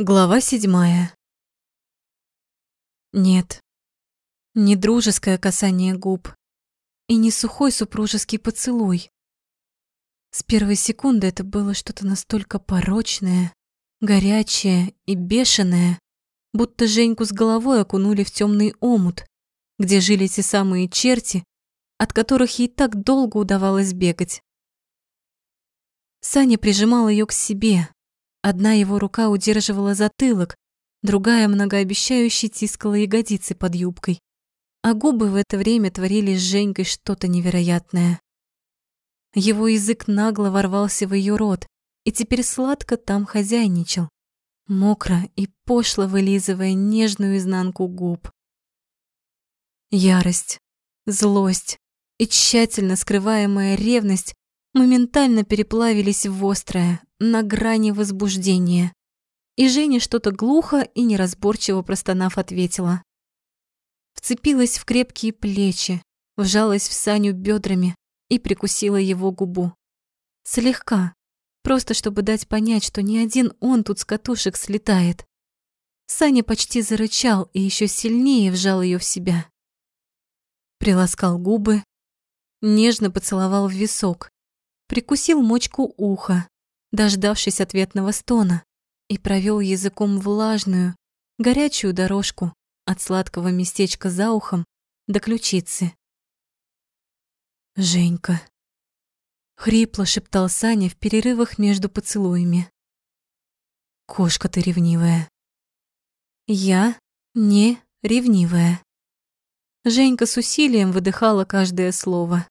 Глава седьмая. Нет, не дружеское касание губ и не сухой супружеский поцелуй. С первой секунды это было что-то настолько порочное, горячее и бешеное, будто Женьку с головой окунули в темный омут, где жили те самые черти, от которых ей так долго удавалось бегать. Саня прижимал ее к себе, Одна его рука удерживала затылок, другая многообещающе тискала ягодицы под юбкой. А губы в это время творили с Женькой что-то невероятное. Его язык нагло ворвался в ее рот и теперь сладко там хозяйничал, мокро и пошло вылизывая нежную изнанку губ. Ярость, злость и тщательно скрываемая ревность моментально переплавились в острое, на грани возбуждения. И Женя что-то глухо и неразборчиво простонав ответила. Вцепилась в крепкие плечи, вжалась в Саню бедрами и прикусила его губу. Слегка, просто чтобы дать понять, что ни один он тут с катушек слетает. Саня почти зарычал и еще сильнее вжал ее в себя. Приласкал губы, нежно поцеловал в висок, прикусил мочку уха, дождавшись ответного стона, и провел языком влажную, горячую дорожку от сладкого местечка за ухом до ключицы. «Женька», — хрипло шептал Саня в перерывах между поцелуями. «Кошка ты ревнивая». «Я не ревнивая». Женька с усилием выдыхала каждое слово.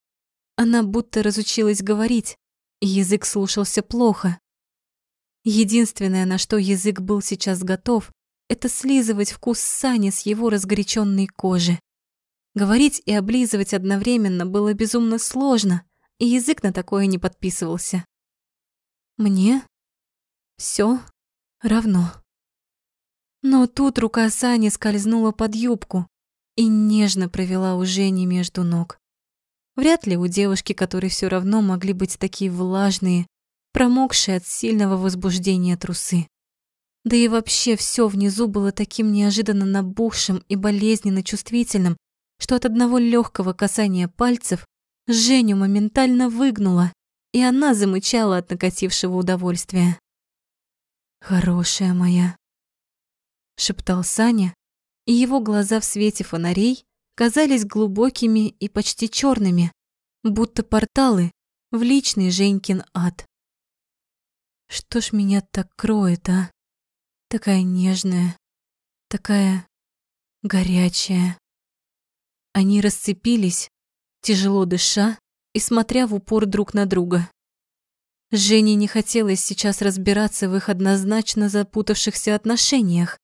Она будто разучилась говорить, язык слушался плохо. Единственное, на что язык был сейчас готов, это слизывать вкус сани с его разгоряченной кожи. Говорить и облизывать одновременно было безумно сложно, и язык на такое не подписывался. Мне все равно. Но тут рука Сани скользнула под юбку и нежно провела у Жени между ног. Вряд ли у девушки, которой все равно могли быть такие влажные, промокшие от сильного возбуждения трусы. Да и вообще все внизу было таким неожиданно набухшим и болезненно чувствительным, что от одного легкого касания пальцев Женю моментально выгнула, и она замычала от накатившего удовольствия. «Хорошая моя», — шептал Саня, и его глаза в свете фонарей казались глубокими и почти черными, будто порталы в личный Женькин ад. Что ж меня так кроет, а? Такая нежная, такая горячая. Они расцепились, тяжело дыша и смотря в упор друг на друга. Жене не хотелось сейчас разбираться в их однозначно запутавшихся отношениях.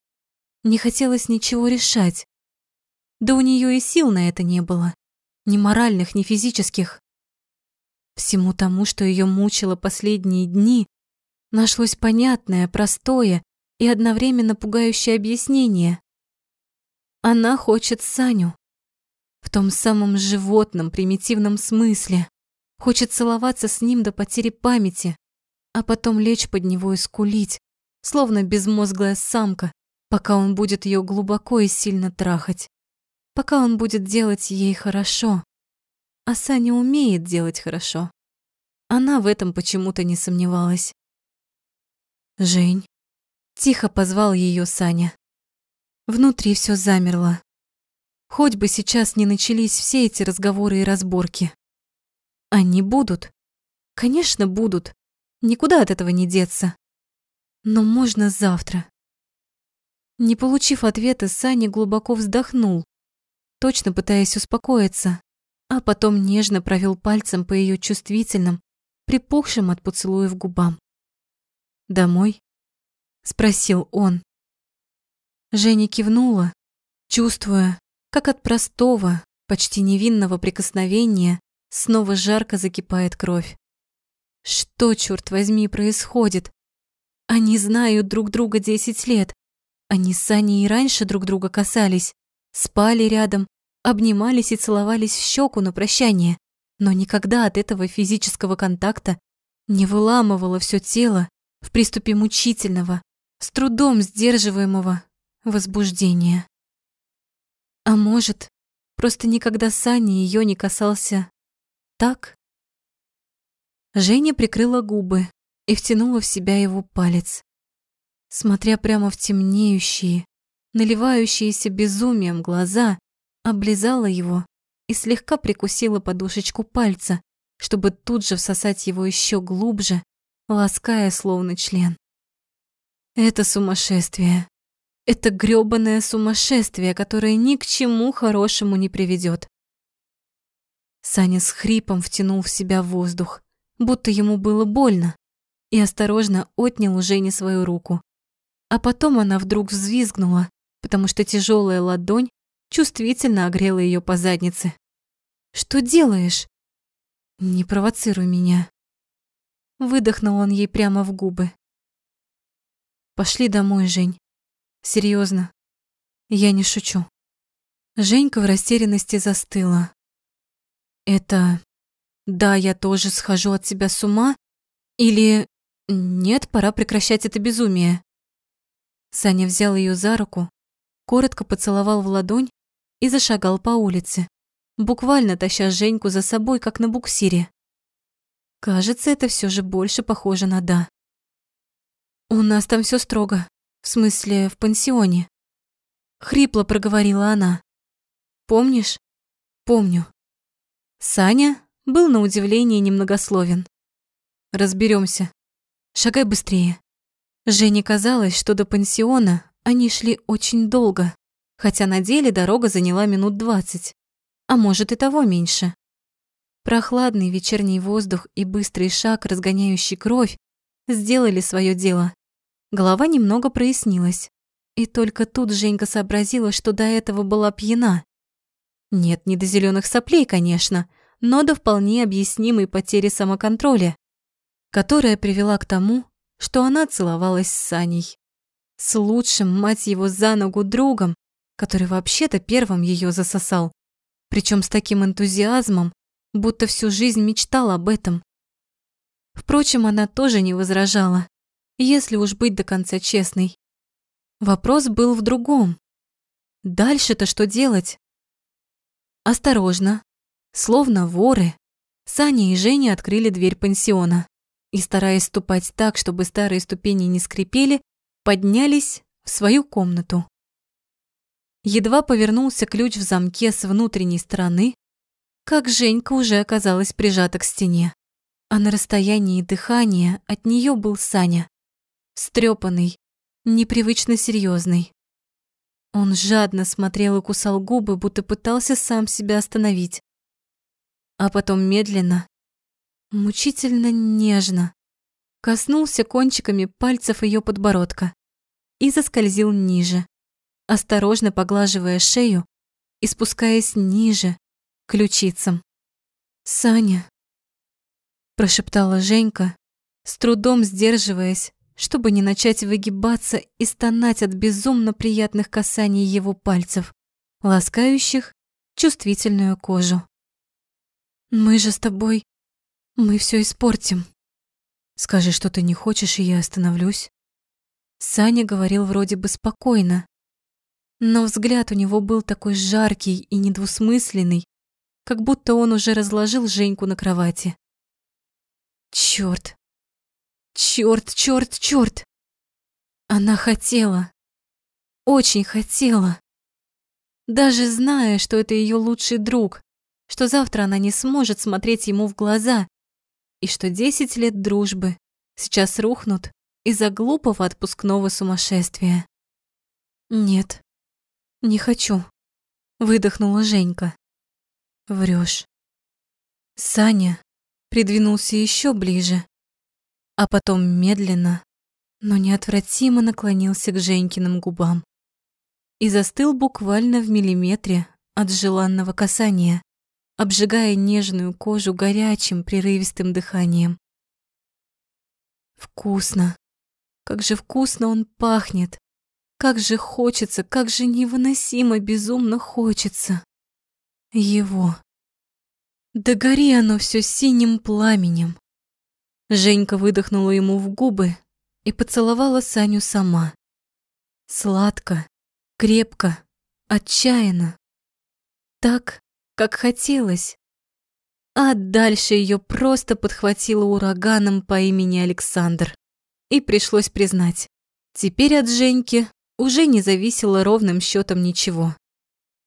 Не хотелось ничего решать. Да у нее и сил на это не было. Ни моральных, ни физических. Всему тому, что ее мучило последние дни, нашлось понятное, простое и одновременно пугающее объяснение. Она хочет Саню. В том самом животном, примитивном смысле. Хочет целоваться с ним до потери памяти, а потом лечь под него и скулить, словно безмозглая самка, пока он будет ее глубоко и сильно трахать пока он будет делать ей хорошо. А Саня умеет делать хорошо. Она в этом почему-то не сомневалась. «Жень», — тихо позвал ее Саня. Внутри все замерло. Хоть бы сейчас не начались все эти разговоры и разборки. Они будут. Конечно, будут. Никуда от этого не деться. Но можно завтра. Не получив ответа, Саня глубоко вздохнул точно пытаясь успокоиться, а потом нежно провел пальцем по ее чувствительным, припухшим от поцелуев губам. «Домой?» – спросил он. Женя кивнула, чувствуя, как от простого, почти невинного прикосновения снова жарко закипает кровь. Что, черт возьми, происходит? Они знают друг друга десять лет. Они с Аней и раньше друг друга касались спали рядом, обнимались и целовались в щеку на прощание, но никогда от этого физического контакта не выламывало все тело в приступе мучительного, с трудом сдерживаемого возбуждения. А может, просто никогда Саня ее не касался так? Женя прикрыла губы и втянула в себя его палец. Смотря прямо в темнеющие, наливающиеся безумием глаза, облизала его и слегка прикусила подушечку пальца, чтобы тут же всосать его еще глубже, лаская словно член. Это сумасшествие. Это грёбаное сумасшествие, которое ни к чему хорошему не приведет. Саня с хрипом втянул в себя воздух, будто ему было больно, и осторожно отнял у Жени свою руку. А потом она вдруг взвизгнула, потому что тяжелая ладонь чувствительно огрела ее по заднице. «Что делаешь?» «Не провоцируй меня». Выдохнул он ей прямо в губы. «Пошли домой, Жень. Серьезно, я не шучу». Женька в растерянности застыла. «Это... да, я тоже схожу от тебя с ума? Или... нет, пора прекращать это безумие?» Саня взял ее за руку, коротко поцеловал в ладонь и зашагал по улице, буквально таща Женьку за собой, как на буксире. Кажется, это все же больше похоже на «да». «У нас там все строго, в смысле, в пансионе», — хрипло проговорила она. «Помнишь?» «Помню». Саня был на удивление немногословен. Разберемся. Шагай быстрее». Жене казалось, что до пансиона они шли очень долго, хотя на деле дорога заняла минут двадцать а может и того меньше. Прохладный вечерний воздух и быстрый шаг, разгоняющий кровь, сделали свое дело. Голова немного прояснилась. И только тут Женька сообразила, что до этого была пьяна. Нет, не до зеленых соплей, конечно, но до вполне объяснимой потери самоконтроля, которая привела к тому, что она целовалась с Саней. С лучшим, мать его, за ногу другом, который вообще-то первым ее засосал причем с таким энтузиазмом, будто всю жизнь мечтал об этом. Впрочем, она тоже не возражала, если уж быть до конца честной. Вопрос был в другом. Дальше-то что делать? Осторожно, словно воры, Саня и Женя открыли дверь пансиона и, стараясь ступать так, чтобы старые ступени не скрипели, поднялись в свою комнату. Едва повернулся ключ в замке с внутренней стороны, как Женька уже оказалась прижата к стене. А на расстоянии дыхания от нее был Саня. Стрёпанный, непривычно серьезный. Он жадно смотрел и кусал губы, будто пытался сам себя остановить. А потом медленно, мучительно нежно коснулся кончиками пальцев ее подбородка и заскользил ниже, осторожно поглаживая шею и спускаясь ниже, к ключицам. «Саня», – прошептала Женька, с трудом сдерживаясь, чтобы не начать выгибаться и стонать от безумно приятных касаний его пальцев, ласкающих чувствительную кожу. «Мы же с тобой... Мы все испортим. Скажи, что ты не хочешь, и я остановлюсь». Саня говорил вроде бы спокойно, но взгляд у него был такой жаркий и недвусмысленный, как будто он уже разложил Женьку на кровати. Чёрт! Чёрт, чёрт, чёрт! Она хотела. Очень хотела. Даже зная, что это её лучший друг, что завтра она не сможет смотреть ему в глаза, и что десять лет дружбы сейчас рухнут из-за глупого отпускного сумасшествия. Нет, «Не хочу», — выдохнула Женька. Врешь. Саня придвинулся еще ближе, а потом медленно, но неотвратимо наклонился к Женькиным губам и застыл буквально в миллиметре от желанного касания, обжигая нежную кожу горячим прерывистым дыханием. Вкусно. Как же вкусно он пахнет. Как же хочется, как же невыносимо безумно хочется. Его. Да гори оно все синим пламенем. Женька выдохнула ему в губы и поцеловала Саню сама. Сладко, крепко, отчаянно. Так, как хотелось. А дальше ее просто подхватило ураганом по имени Александр. И пришлось признать, теперь от Женьки уже не зависело ровным счетом ничего.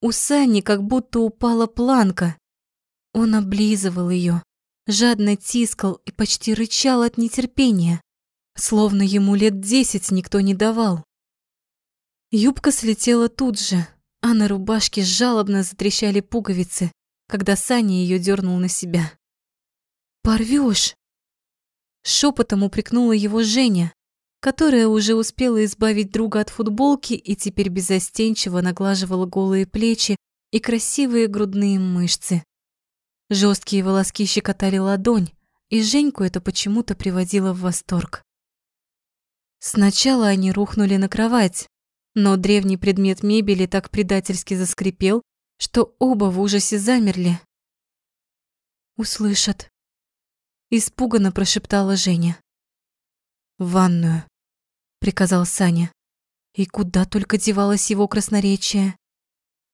У Сани как будто упала планка. Он облизывал ее, жадно тискал и почти рычал от нетерпения, словно ему лет десять никто не давал. Юбка слетела тут же, а на рубашке жалобно затрещали пуговицы, когда Саня ее дернул на себя. «Порвешь!» Шепотом упрекнула его Женя, которая уже успела избавить друга от футболки и теперь безостенчиво наглаживала голые плечи и красивые грудные мышцы. Жесткие волоски щекотали ладонь, и Женьку это почему-то приводило в восторг. Сначала они рухнули на кровать, но древний предмет мебели так предательски заскрипел, что оба в ужасе замерли. «Услышат», — испуганно прошептала Женя. «В ванную», — приказал Саня. И куда только девалось его красноречие.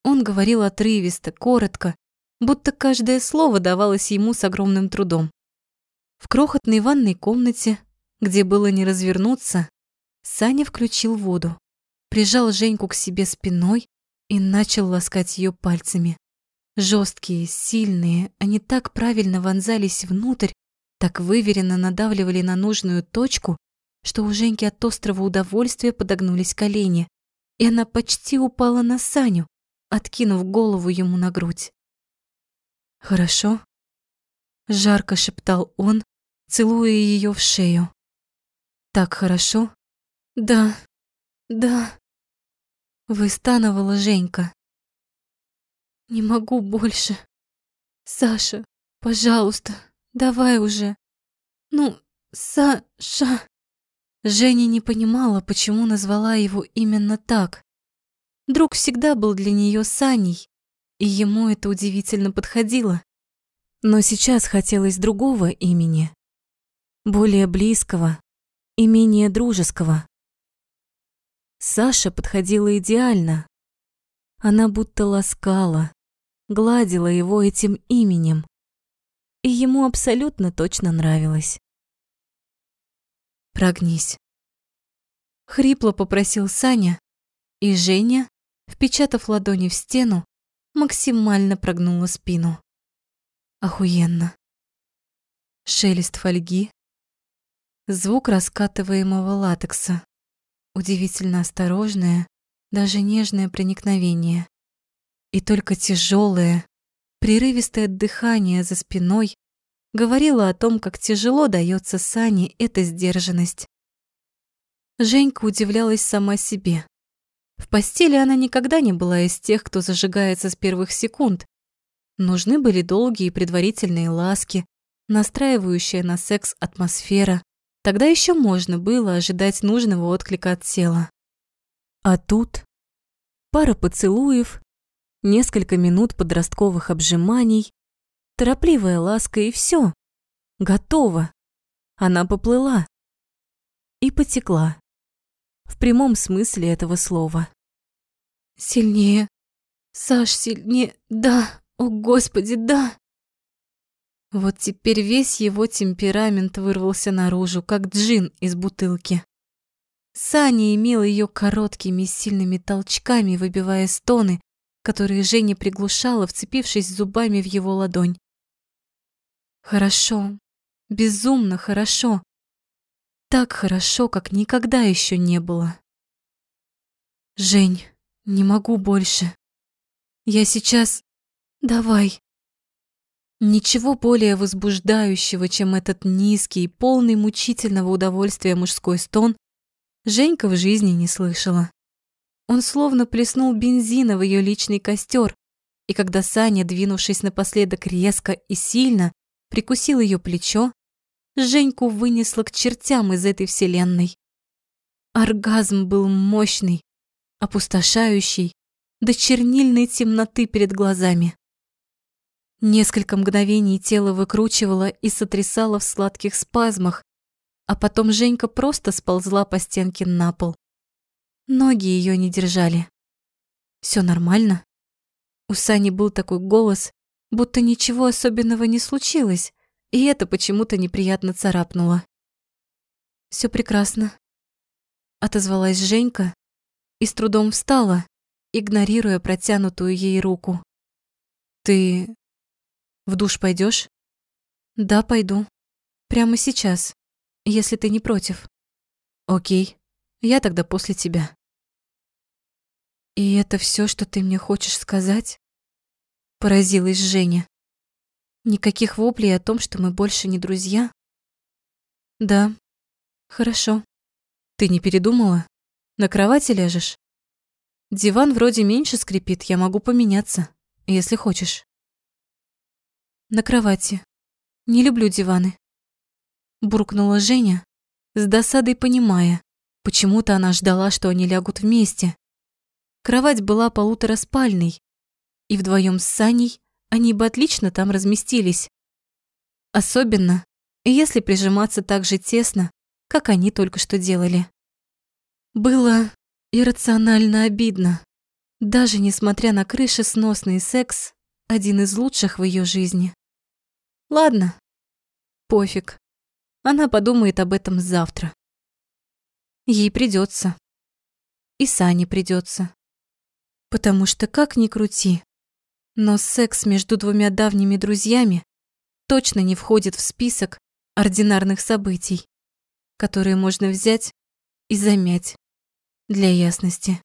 Он говорил отрывисто, коротко, будто каждое слово давалось ему с огромным трудом. В крохотной ванной комнате, где было не развернуться, Саня включил воду, прижал Женьку к себе спиной и начал ласкать ее пальцами. Жесткие, сильные, они так правильно вонзались внутрь, так выверенно надавливали на нужную точку, что у Женьки от острого удовольствия подогнулись колени, и она почти упала на Саню, откинув голову ему на грудь. «Хорошо?» — жарко шептал он, целуя ее в шею. «Так хорошо?» «Да, да», — выстанывала Женька. «Не могу больше. Саша, пожалуйста, давай уже. Ну, Саша...» Женя не понимала, почему назвала его именно так. Друг всегда был для нее Саней, и ему это удивительно подходило. Но сейчас хотелось другого имени, более близкого и менее дружеского. Саша подходила идеально. Она будто ласкала, гладила его этим именем, и ему абсолютно точно нравилось. «Прогнись», — хрипло попросил Саня, и Женя, впечатав ладони в стену, максимально прогнула спину. Охуенно. Шелест фольги, звук раскатываемого латекса, удивительно осторожное, даже нежное проникновение. И только тяжелое, прерывистое дыхание за спиной говорило о том, как тяжело дается Сане эта сдержанность. Женька удивлялась сама себе. В постели она никогда не была из тех, кто зажигается с первых секунд. Нужны были долгие предварительные ласки, настраивающая на секс атмосфера. Тогда еще можно было ожидать нужного отклика от тела. А тут пара поцелуев, несколько минут подростковых обжиманий, торопливая ласка и все. Готово. Она поплыла. И потекла в прямом смысле этого слова. Сильнее. Саш, сильнее. Да. О, Господи, да. Вот теперь весь его темперамент вырвался наружу, как джин из бутылки. Саня имел ее короткими сильными толчками, выбивая стоны, которые Женя приглушала, вцепившись зубами в его ладонь. Хорошо, безумно хорошо так хорошо, как никогда еще не было. Жень, не могу больше. Я сейчас... Давай. Ничего более возбуждающего, чем этот низкий, полный мучительного удовольствия мужской стон, Женька в жизни не слышала. Он словно плеснул бензина в ее личный костер, и когда Саня, двинувшись напоследок резко и сильно, прикусил ее плечо, Женьку вынесло к чертям из этой вселенной. Оргазм был мощный, опустошающий, до чернильной темноты перед глазами. Несколько мгновений тело выкручивало и сотрясало в сладких спазмах, а потом Женька просто сползла по стенке на пол. Ноги ее не держали. Все нормально? У Сани был такой голос, будто ничего особенного не случилось, и это почему-то неприятно царапнуло. Все прекрасно», — отозвалась Женька и с трудом встала, игнорируя протянутую ей руку. «Ты в душ пойдешь? «Да, пойду. Прямо сейчас, если ты не против». «Окей, я тогда после тебя». «И это все, что ты мне хочешь сказать?» Поразилась Женя. «Никаких воплей о том, что мы больше не друзья?» «Да, хорошо. Ты не передумала? На кровати ляжешь? Диван вроде меньше скрипит, я могу поменяться, если хочешь». «На кровати. Не люблю диваны». Буркнула Женя, с досадой понимая, почему-то она ждала, что они лягут вместе, Кровать была полутораспальной, и вдвоем с Саней они бы отлично там разместились. Особенно, если прижиматься так же тесно, как они только что делали. Было иррационально обидно. Даже несмотря на крышесносный секс, один из лучших в ее жизни. Ладно, пофиг. Она подумает об этом завтра. Ей придется. И Сане придется. Потому что как ни крути, но секс между двумя давними друзьями точно не входит в список ординарных событий, которые можно взять и замять для ясности.